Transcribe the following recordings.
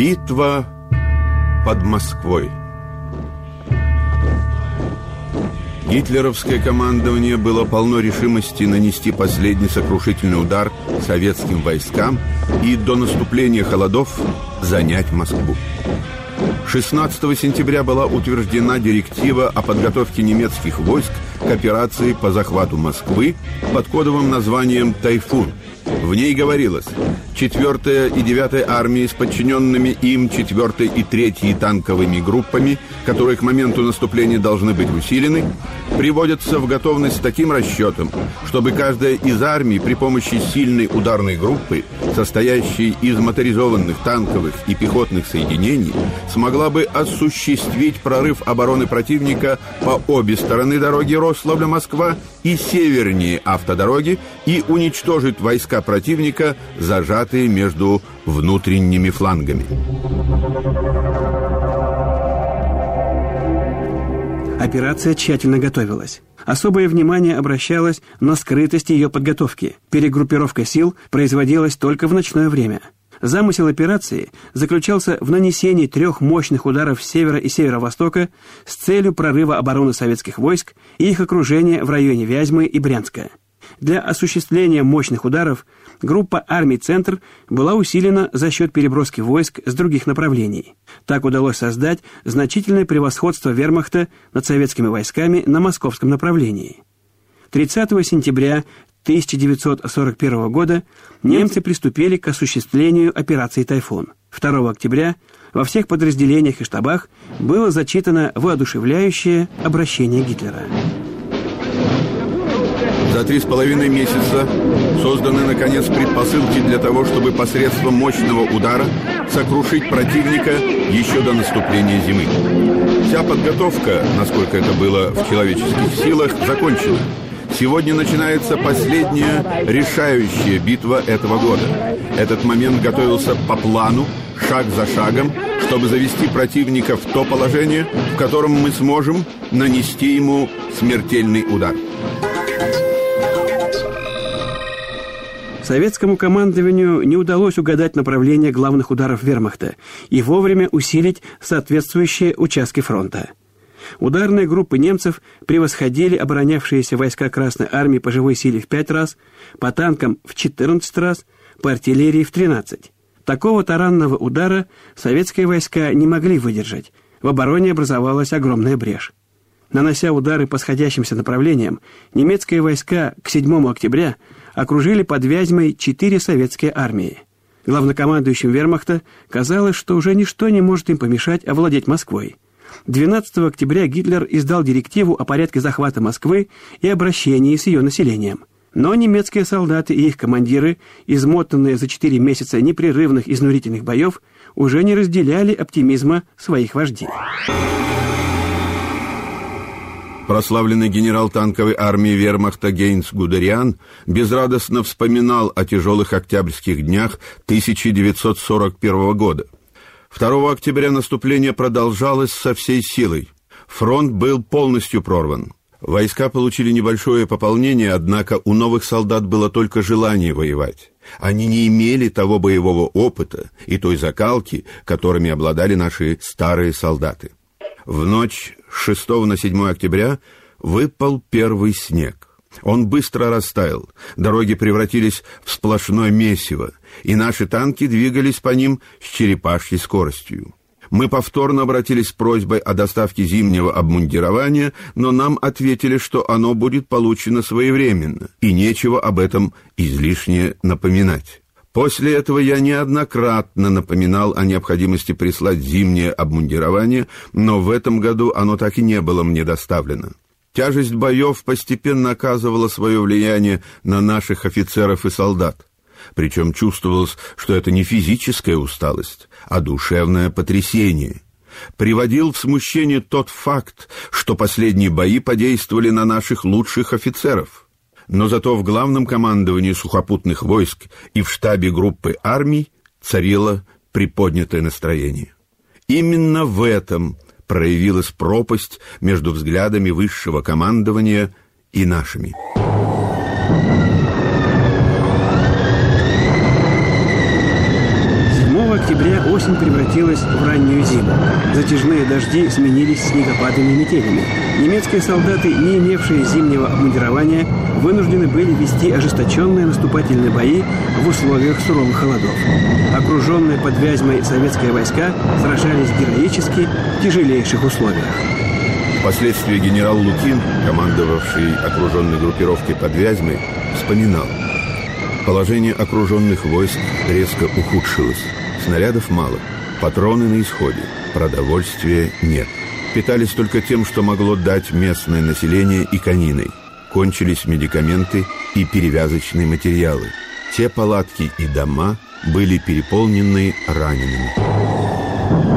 Битва под Москвой Гитлеровское командование было полно решимости нанести последний сокрушительный удар советским войскам и до наступления холодов занять Москву. 16 сентября была утверждена директива о подготовке немецких войск к операции по захвату Москвы под кодовым названием «Тайфун». В ней говорилось, 4 и 9 армии с подчиненными им 4 и 3 танковыми группами, которые к моменту наступления должны быть усилены, приводятся в готовность с таким расчетом, чтобы каждая из армий при помощи сильной ударной группы, состоящей из моторизованных танковых и пехотных соединений, смогла бы осуществить прорыв обороны противника по обе стороны дороги Рославля-Москва и севернее автодороги и уничтожить войска противника, зажатые между внутренними флангами. Операция тщательно готовилась. Особое внимание обращалось на скрытость ее подготовки. Перегруппировка сил производилась только в ночное время. Замысел операции заключался в нанесении трех мощных ударов с севера и северо-востока с целью прорыва обороны советских войск и их окружения в районе Вязьмы и Брянска. Для осуществления мощных ударов группа армий «Центр» была усилена за счет переброски войск с других направлений. Так удалось создать значительное превосходство вермахта над советскими войсками на московском направлении. 30 сентября 1941 года немцы приступили к осуществлению операции «Тайфун». 2 октября во всех подразделениях и штабах было зачитано воодушевляющее обращение Гитлера. За три с половиной месяца созданы, наконец, предпосылки для того, чтобы посредством мощного удара сокрушить противника еще до наступления зимы. Вся подготовка, насколько это было в человеческих силах, закончена. Сегодня начинается последняя решающая битва этого года. Этот момент готовился по плану, шаг за шагом, чтобы завести противника в то положение, в котором мы сможем нанести ему смертельный удар. Советскому командованию не удалось угадать направление главных ударов вермахта и вовремя усилить соответствующие участки фронта. Ударные группы немцев превосходили оборонявшиеся войска Красной Армии по живой силе в пять раз, по танкам в 14 раз, по артиллерии в 13. Такого таранного удара советские войска не могли выдержать. В обороне образовалась огромная брешь. Нанося удары по сходящимся направлениям, немецкие войска к 7 октября окружили под Вязьмой четыре советские армии. Главнокомандующим вермахта казалось, что уже ничто не может им помешать овладеть Москвой. 12 октября Гитлер издал директиву о порядке захвата Москвы и обращении с ее населением. Но немецкие солдаты и их командиры, измотанные за четыре месяца непрерывных изнурительных боев, уже не разделяли оптимизма своих вождей. Прославленный генерал танковой армии вермахта Гейнс Гудериан безрадостно вспоминал о тяжелых октябрьских днях 1941 года. 2 октября наступление продолжалось со всей силой. Фронт был полностью прорван. Войска получили небольшое пополнение, однако у новых солдат было только желание воевать. Они не имели того боевого опыта и той закалки, которыми обладали наши старые солдаты. В ночь с 6 на 7 октября выпал первый снег. Он быстро растаял, дороги превратились в сплошное месиво, и наши танки двигались по ним с черепашьей скоростью. Мы повторно обратились с просьбой о доставке зимнего обмундирования, но нам ответили, что оно будет получено своевременно, и нечего об этом излишне напоминать. После этого я неоднократно напоминал о необходимости прислать зимнее обмундирование, но в этом году оно так и не было мне доставлено. Тяжесть боев постепенно оказывала свое влияние на наших офицеров и солдат. Причем чувствовалось, что это не физическая усталость, а душевное потрясение. Приводил в смущение тот факт, что последние бои подействовали на наших лучших офицеров. Но зато в главном командовании сухопутных войск и в штабе группы армий царило приподнятое настроение. Именно в этом проявилась пропасть между взглядами высшего командования и нашими. 7 октября осень превратилась в раннюю зиму. Затяжные дожди сменились снегопадами и метелями. Немецкие солдаты, не имевшие зимнего обмундирования, вынуждены были вести ожесточенные наступательные бои в условиях суровых холодов. Окруженные под Вязьмой советские войска сражались героически в тяжелейших условиях. Впоследствии генерал Лукин, командовавший окруженной группировкой под Вязьмой, вспоминал. Положение окруженных войск резко ухудшилось. Снарядов мало, патроны на исходе, продовольствия нет. Питались только тем, что могло дать местное население и кониной. Кончились медикаменты и перевязочные материалы. Те палатки и дома были переполнены ранеными.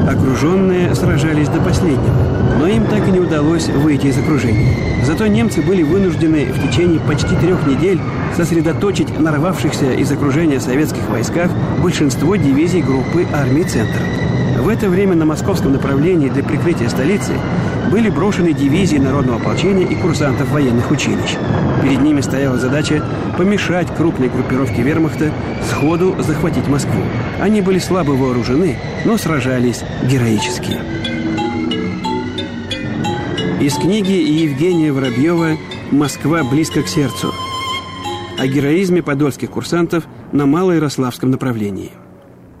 Окруженные сражались до последнего, но им так и не удалось выйти из окружения. Зато немцы были вынуждены в течение почти трех недель сосредоточить нарвавшихся из окружения советских войсках большинство дивизий группы армии «Центр». В это время на московском направлении для прикрытия столицы были брошены дивизии народного ополчения и курсантов военных училищ. Перед ними стояла задача помешать крупной группировке вермахта сходу захватить Москву. Они были слабо вооружены, но сражались героически. Из книги Евгения Воробьева «Москва близко к сердцу» о героизме подольских курсантов на Малоярославском направлении.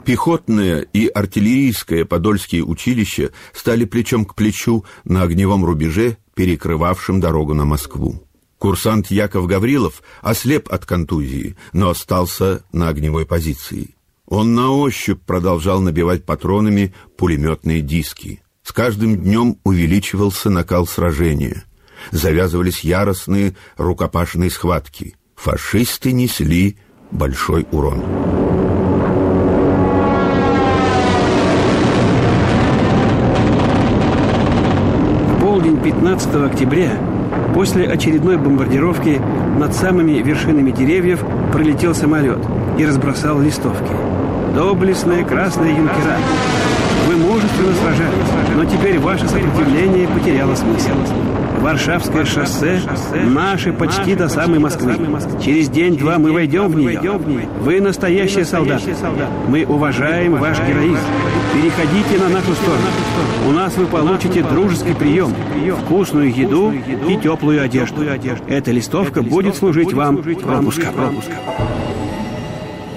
Пехотное и артиллерийское подольские училища стали плечом к плечу на огневом рубеже, перекрывавшем дорогу на Москву. Курсант Яков Гаврилов ослеп от контузии, но остался на огневой позиции. Он на ощупь продолжал набивать патронами пулеметные диски. С каждым днем увеличивался накал сражения. Завязывались яростные рукопашные схватки – фашисты несли большой урон. В полдень 15 октября после очередной бомбардировки над самыми вершинами деревьев пролетел самолет и разбросал листовки. Доблестные красные юнкера, вы мужественно сражались, но теперь ваше сопротивление потеряло смысл. Варшавское шоссе наше почти до самой Москвы. Через день-два мы войдем в нее. Вы настоящие солдаты. Мы уважаем ваш героизм. Переходите на нашу сторону. У нас вы получите дружеский прием, вкусную еду и теплую одежду. Эта листовка будет служить вам пропуском.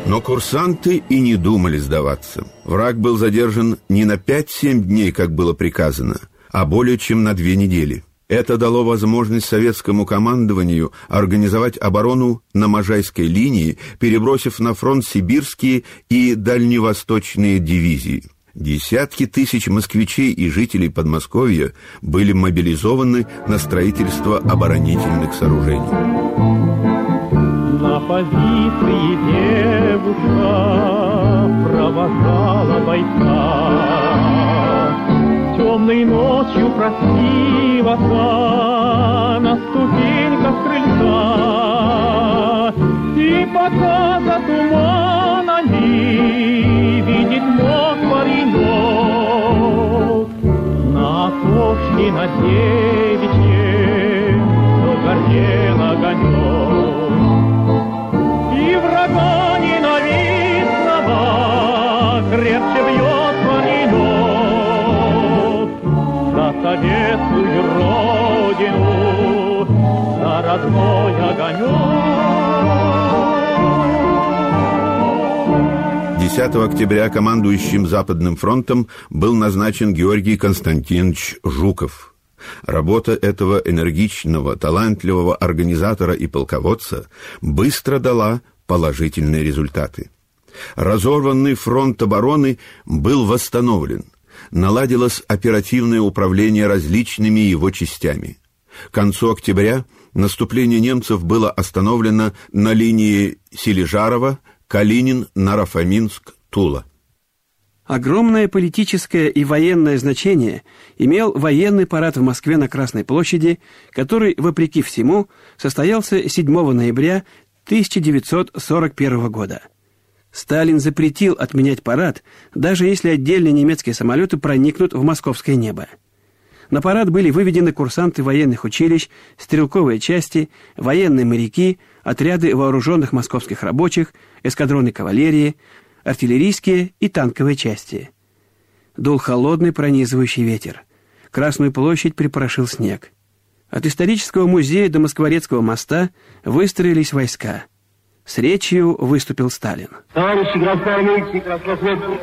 Но курсанты и не думали сдаваться. Враг был задержан не на 5-7 дней, как было приказано, а более чем на две недели. Это дало возможность советскому командованию организовать оборону на Можайской линии, перебросив на фронт сибирские и дальневосточные дивизии. Десятки тысяч москвичей и жителей Подмосковья были мобилизованы на строительство оборонительных сооружений позиции девушка провожала бойца. Темной ночью красивого на ступеньках крыльца. И пока за туманами видит мог 10 октября командующим Западным фронтом был назначен Георгий Константинович Жуков. Работа этого энергичного, талантливого организатора и полководца быстро дала положительные результаты. Разорванный фронт обороны был восстановлен. Наладилось оперативное управление различными его частями. К концу октября наступление немцев было остановлено на линии Сележарова, Калинин, Нарафаминск, Тула. Огромное политическое и военное значение имел военный парад в Москве на Красной площади, который, вопреки всему, состоялся 7 ноября 1941 года. Сталин запретил отменять парад, даже если отдельные немецкие самолеты проникнут в московское небо. На парад были выведены курсанты военных училищ, стрелковые части, военные моряки, отряды вооруженных московских рабочих, эскадроны кавалерии, артиллерийские и танковые части. Дул холодный пронизывающий ветер. Красную площадь припорошил снег. От исторического музея до Москворецкого моста выстроились войска. С речью выступил Сталин. Товарищи красноармейцы краснофлотцы,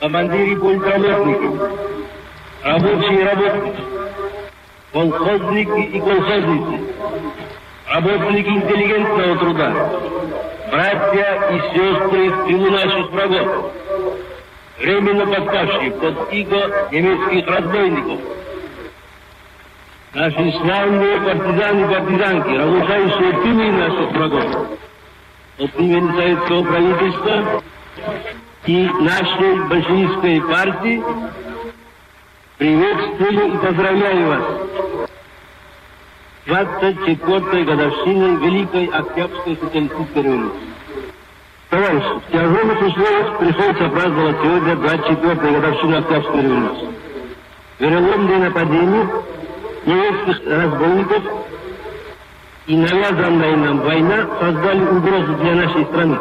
командиры пультраметники, рабочие работники, колхозники и колхозницы, работники интеллигентного труда, братья и сестры в тылу наших врагов, временно подпавшие под иго немецких разбойников, наши славные партизаны и партизанки, разрушающие тылы наших врагов, от имени советского правительства и нашей большевистской партии приветствую и поздравляю вас 24-й годовщиной Великой Октябрьской социалистической революции. Товарищи, в тяжелых условиях приходится праздновать сегодня 24-й годовщину Октябрьской революции. Вероломные нападения немецких разбойников и навязанная нам война создали угрозу для нашей страны.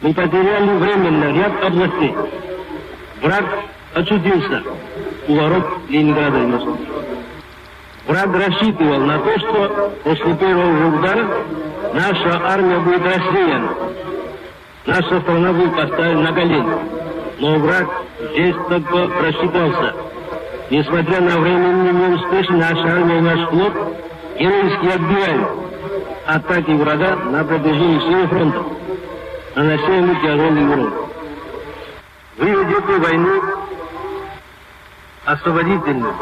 Мы потеряли временно ряд областей. Враг очутился у ворот Ленинграда Москвы. Враг рассчитывал на то, что после первого же удара наша армия будет рассеяна. Наша страна будет поставлена на колени. Но враг здесь только просчитался. Несмотря на временный неуспех, наша армия и наш флот героически отбивают атаки врага на протяжении всего фронта, нанося ему тяжелый урон. Вы ведете войну освободительную,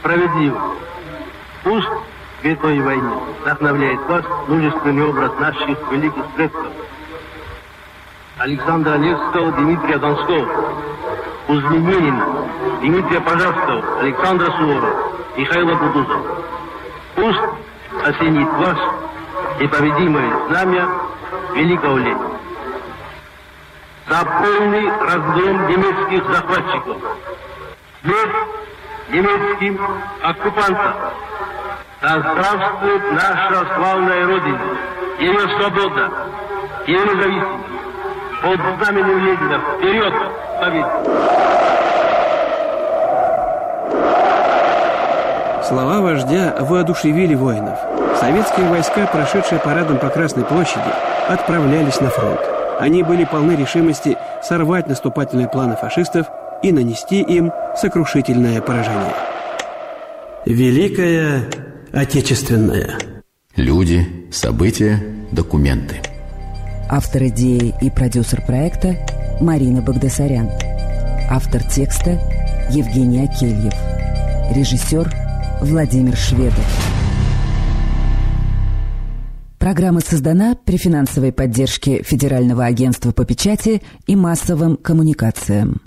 справедливую. Пусть в этой войне вдохновляет вас мужественный образ наших великих предков. Александра Невского, Дмитрия Донского, Кузьминина, Дмитрия Пожарского, Александра Суворова, Михаила Кутузова. Пусть осенит вас непобедимое знамя великого Ленина. За полный разгром немецких захватчиков, смерть немецким оккупантам. Да здравствует наша славная Родина, ее свобода, ее независимость. Под знаменем Ленина вперед, победа! Слова вождя воодушевили воинов. Советские войска, прошедшие парадом по Красной площади, отправлялись на фронт. Они были полны решимости сорвать наступательные планы фашистов и нанести им сокрушительное поражение. Великая Отечественная. Люди, события, документы. Автор идеи и продюсер проекта Марина Багдасарян. Автор текста Евгений Акельев. Режиссер Владимир Шведов. Программа создана при финансовой поддержке Федерального агентства по печати и массовым коммуникациям.